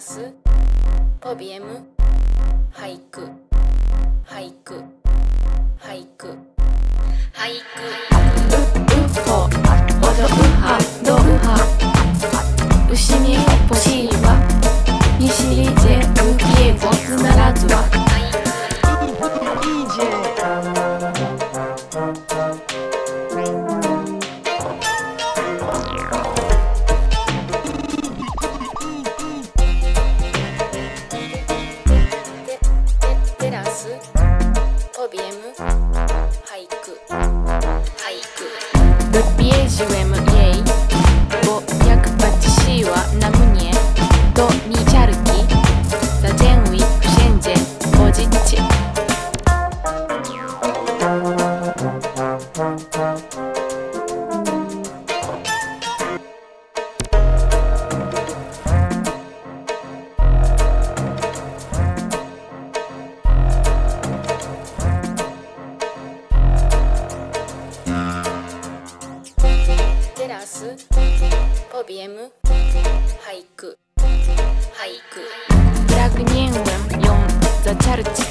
ラスポビエム。俳句。俳句。俳句。俳句。うほおどうはどうは牛に欲しいわ西にぜうきえご必ずは。テポビエム俳句俳句 BAGM ポビエム、俳句、俳句。ブラグニエンウ、ヨン、ザ・チャルチ。